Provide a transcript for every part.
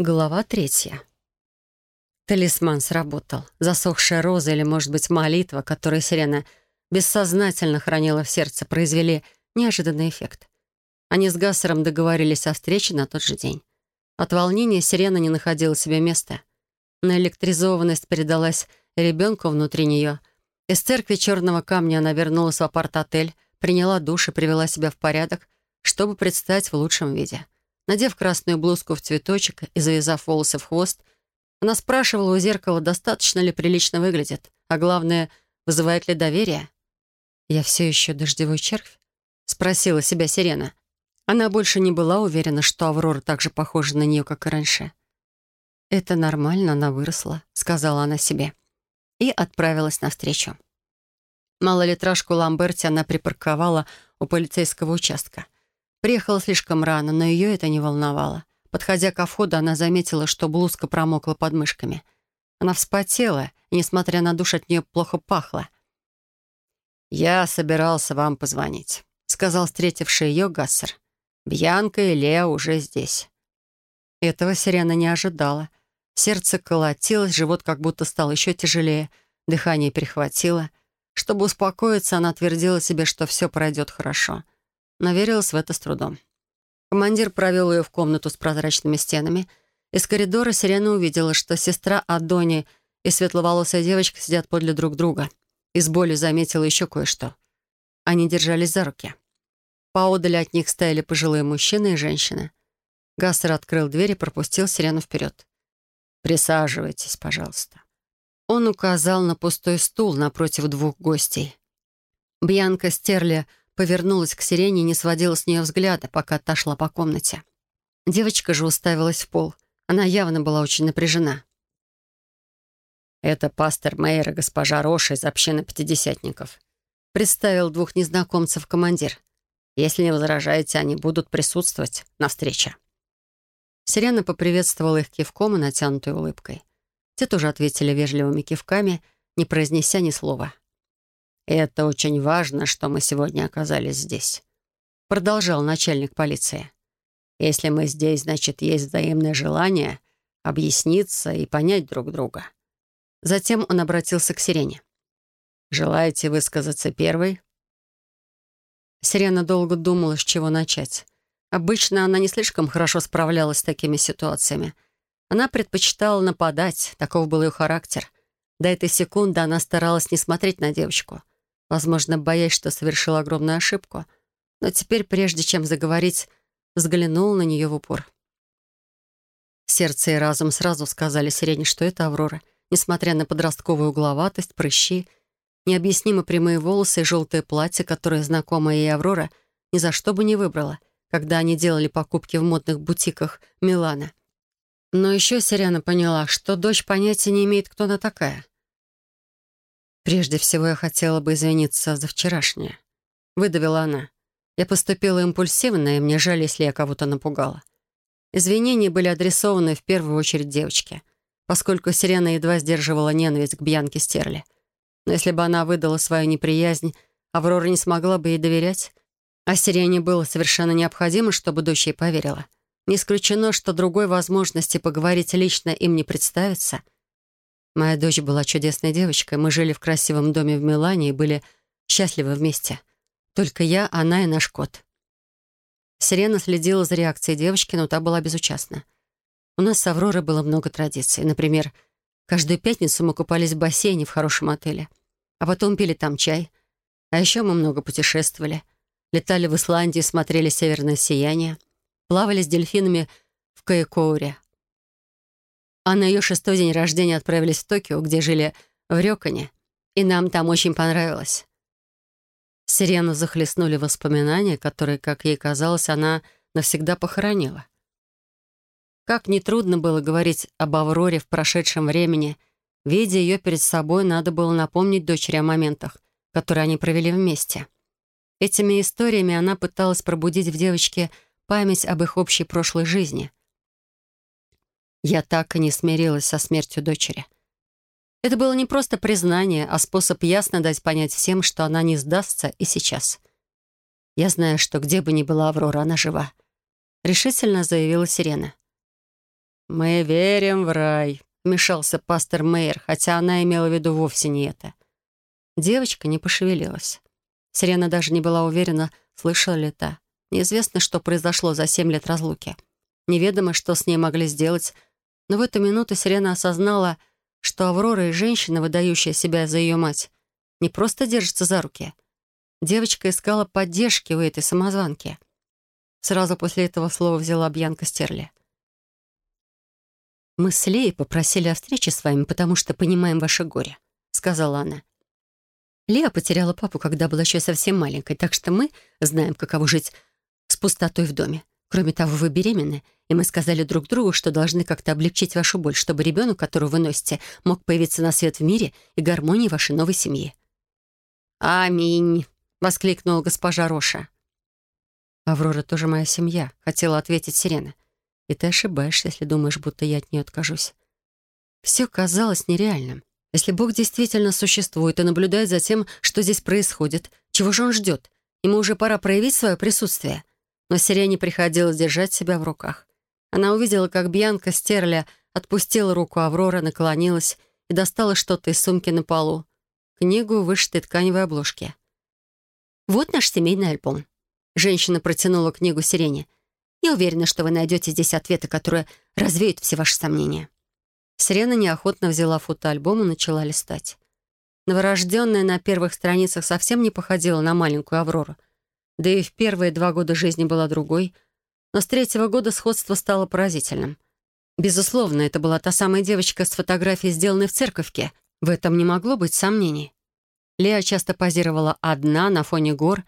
Глава третья. Талисман сработал. Засохшая роза или, может быть, молитва, которую Сирена бессознательно хранила в сердце, произвели неожиданный эффект. Они с Гассером договорились о встрече на тот же день. От волнения Сирена не находила себе места. Наэлектризованность передалась ребенку внутри нее. Из церкви черного камня она вернулась в апарт-отель, приняла душ и привела себя в порядок, чтобы предстать в лучшем виде — Надев красную блузку в цветочек и завязав волосы в хвост, она спрашивала у зеркала, достаточно ли прилично выглядит, а главное, вызывает ли доверие. «Я все еще дождевой червь?» — спросила себя Сирена. Она больше не была уверена, что Аврора так же похожа на нее, как и раньше. «Это нормально, она выросла», — сказала она себе. И отправилась навстречу. Малолитражку Ламберти она припарковала у полицейского участка — Приехала слишком рано, но ее это не волновало. Подходя ко входу, она заметила, что блузка промокла под мышками. Она вспотела, и, несмотря на душ, от нее плохо пахло. «Я собирался вам позвонить», — сказал встретивший ее Гассер. «Бьянка и Леа уже здесь». Этого Сирена не ожидала. Сердце колотилось, живот как будто стал еще тяжелее, дыхание перехватило. Чтобы успокоиться, она твердила себе, что все пройдет хорошо — но верилась в это с трудом. Командир провел ее в комнату с прозрачными стенами. Из коридора Сирена увидела, что сестра Адони и светловолосая девочка сидят подле друг друга. И с болью заметила еще кое-что. Они держались за руки. Поодали от них стояли пожилые мужчины и женщины. Гассер открыл дверь и пропустил Сирену вперед. «Присаживайтесь, пожалуйста». Он указал на пустой стул напротив двух гостей. Бьянка Стерли повернулась к сирене и не сводила с нее взгляда, пока та шла по комнате. Девочка же уставилась в пол. Она явно была очень напряжена. «Это пастор Мейер и госпожа Роша из общины пятидесятников», представил двух незнакомцев командир. «Если не возражаете, они будут присутствовать на встрече». Сирена поприветствовала их кивком и натянутой улыбкой. Те тоже ответили вежливыми кивками, не произнеся ни слова. «Это очень важно, что мы сегодня оказались здесь», — продолжал начальник полиции. «Если мы здесь, значит, есть взаимное желание объясниться и понять друг друга». Затем он обратился к Сирене. «Желаете высказаться первой?» Сирена долго думала, с чего начать. Обычно она не слишком хорошо справлялась с такими ситуациями. Она предпочитала нападать, таков был ее характер. До этой секунды она старалась не смотреть на девочку возможно, боясь, что совершил огромную ошибку. Но теперь, прежде чем заговорить, взглянул на нее в упор. Сердце и разум сразу сказали Сирене, что это Аврора. Несмотря на подростковую угловатость, прыщи, необъяснимо прямые волосы и желтое платье, которое знакомая ей Аврора ни за что бы не выбрала, когда они делали покупки в модных бутиках Милана. Но еще Сирена поняла, что дочь понятия не имеет, кто она такая. «Прежде всего я хотела бы извиниться за вчерашнее», — выдавила она. Я поступила импульсивно, и мне жаль, если я кого-то напугала. Извинения были адресованы в первую очередь девочке, поскольку Сирена едва сдерживала ненависть к Бьянке Стерли. Но если бы она выдала свою неприязнь, Аврора не смогла бы ей доверять. А Сирене было совершенно необходимо, чтобы дочь ей поверила. Не исключено, что другой возможности поговорить лично им не представится — Моя дочь была чудесной девочкой. Мы жили в красивом доме в Милане и были счастливы вместе. Только я, она и наш кот. Сирена следила за реакцией девочки, но та была безучастна. У нас с Авророй было много традиций. Например, каждую пятницу мы купались в бассейне в хорошем отеле, а потом пили там чай. А еще мы много путешествовали. Летали в Исландию, смотрели северное сияние, плавали с дельфинами в Каякоуре, а на ее шестой день рождения отправились в Токио, где жили в Рёкане, и нам там очень понравилось. Сирену захлестнули воспоминания, которые, как ей казалось, она навсегда похоронила. Как нетрудно было говорить об Авроре в прошедшем времени, видя ее перед собой, надо было напомнить дочери о моментах, которые они провели вместе. Этими историями она пыталась пробудить в девочке память об их общей прошлой жизни — я так и не смирилась со смертью дочери. Это было не просто признание, а способ ясно дать понять всем, что она не сдастся и сейчас. «Я знаю, что где бы ни была Аврора, она жива», — решительно заявила Сирена. «Мы верим в рай», — вмешался пастор Мейер, хотя она имела в виду вовсе не это. Девочка не пошевелилась. Сирена даже не была уверена, слышала ли та. Неизвестно, что произошло за семь лет разлуки. Неведомо, что с ней могли сделать, но в эту минуту Сирена осознала, что Аврора и женщина, выдающая себя за ее мать, не просто держатся за руки. Девочка искала поддержки у этой самозванки. Сразу после этого слова взяла Бьянка Стерли. «Мы с Леей попросили о встрече с вами, потому что понимаем ваше горе», — сказала она. Лея потеряла папу, когда была еще совсем маленькой, так что мы знаем, каково жить с пустотой в доме. Кроме того, вы беременны, и мы сказали друг другу, что должны как-то облегчить вашу боль, чтобы ребенок, которого вы носите, мог появиться на свет в мире и гармонии вашей новой семьи». «Аминь!» — воскликнула госпожа Роша. «Аврора тоже моя семья», — хотела ответить Сирена. «И ты ошибаешься, если думаешь, будто я от нее откажусь». Все казалось нереальным. Если Бог действительно существует и наблюдает за тем, что здесь происходит, чего же он ждет? Ему уже пора проявить свое присутствие. Но Сирене приходилось держать себя в руках. Она увидела, как Бьянка стерля отпустила руку Аврора, наклонилась и достала что-то из сумки на полу. Книгу вышитой тканевой обложки. «Вот наш семейный альбом». Женщина протянула книгу Сирене. «Я уверена, что вы найдете здесь ответы, которые развеют все ваши сомнения». Сирена неохотно взяла фотоальбом и начала листать. Новорожденная на первых страницах совсем не походила на маленькую Аврору — да и в первые два года жизни была другой. Но с третьего года сходство стало поразительным. Безусловно, это была та самая девочка с фотографией, сделанной в церковке. В этом не могло быть сомнений. Леа часто позировала одна на фоне гор,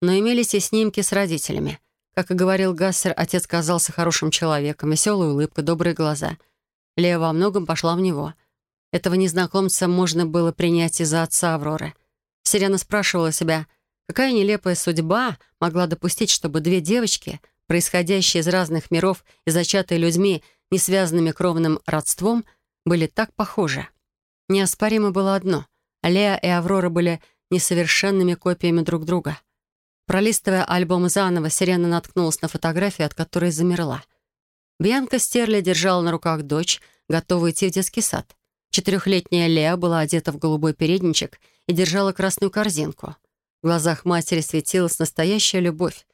но имелись и снимки с родителями. Как и говорил Гассер, отец казался хорошим человеком, веселая улыбка, добрые глаза. Леа во многом пошла в него. Этого незнакомца можно было принять из-за отца Авроры. Сирена спрашивала себя — Какая нелепая судьба могла допустить, чтобы две девочки, происходящие из разных миров и зачатые людьми, не связанными кровным родством, были так похожи? Неоспоримо было одно — Леа и Аврора были несовершенными копиями друг друга. Пролистывая альбом заново, Сирена наткнулась на фотографию, от которой замерла. Бьянка Стерли держала на руках дочь, готовую идти в детский сад. Четырехлетняя Леа была одета в голубой передничек и держала красную корзинку. В глазах матери светилась настоящая любовь.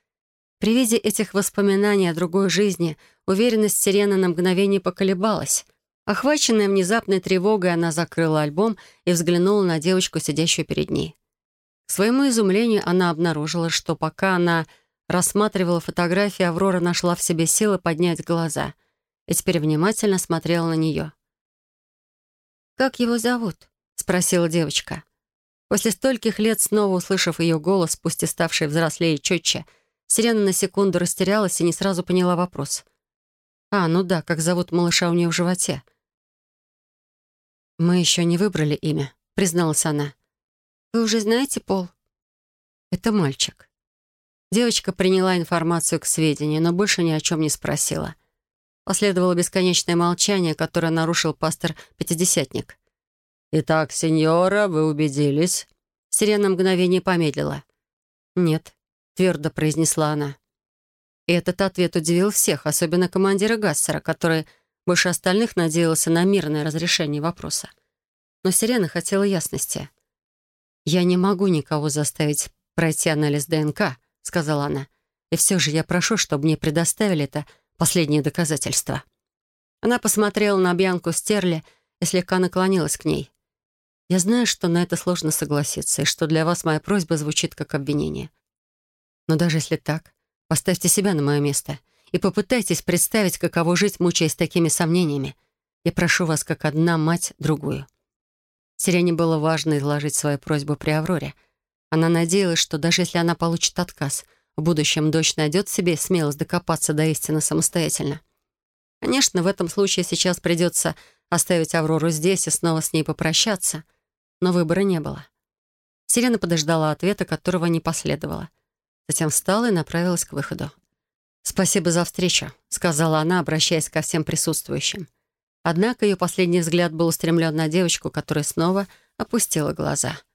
При виде этих воспоминаний о другой жизни уверенность Сирены на мгновение поколебалась. Охваченная внезапной тревогой, она закрыла альбом и взглянула на девочку, сидящую перед ней. К своему изумлению она обнаружила, что пока она рассматривала фотографии, Аврора нашла в себе силы поднять глаза и теперь внимательно смотрела на нее. «Как его зовут?» — спросила девочка. После стольких лет, снова услышав ее голос, пусть и ставший взрослее и четче, Сирена на секунду растерялась и не сразу поняла вопрос. «А, ну да, как зовут малыша у нее в животе?» «Мы еще не выбрали имя», — призналась она. «Вы уже знаете пол?» «Это мальчик». Девочка приняла информацию к сведению, но больше ни о чем не спросила. Последовало бесконечное молчание, которое нарушил пастор-пятидесятник. «Итак, сеньора, вы убедились?» Сирена мгновение помедлила. «Нет», — твердо произнесла она. И этот ответ удивил всех, особенно командира Гассера, который больше остальных надеялся на мирное разрешение вопроса. Но Сирена хотела ясности. «Я не могу никого заставить пройти анализ ДНК», — сказала она. «И все же я прошу, чтобы мне предоставили это последнее доказательство». Она посмотрела на Бьянку Стерли и слегка наклонилась к ней. Я знаю, что на это сложно согласиться, и что для вас моя просьба звучит как обвинение. Но даже если так, поставьте себя на мое место и попытайтесь представить, каково жить, мучаясь такими сомнениями. Я прошу вас, как одна мать, другую». Сирене было важно изложить свою просьбу при Авроре. Она надеялась, что даже если она получит отказ, в будущем дочь найдет в себе смелость докопаться до истины самостоятельно. Конечно, в этом случае сейчас придется оставить Аврору здесь и снова с ней попрощаться — но выбора не было. Сирена подождала ответа, которого не последовало. Затем встала и направилась к выходу. «Спасибо за встречу», — сказала она, обращаясь ко всем присутствующим. Однако ее последний взгляд был устремлен на девочку, которая снова опустила глаза —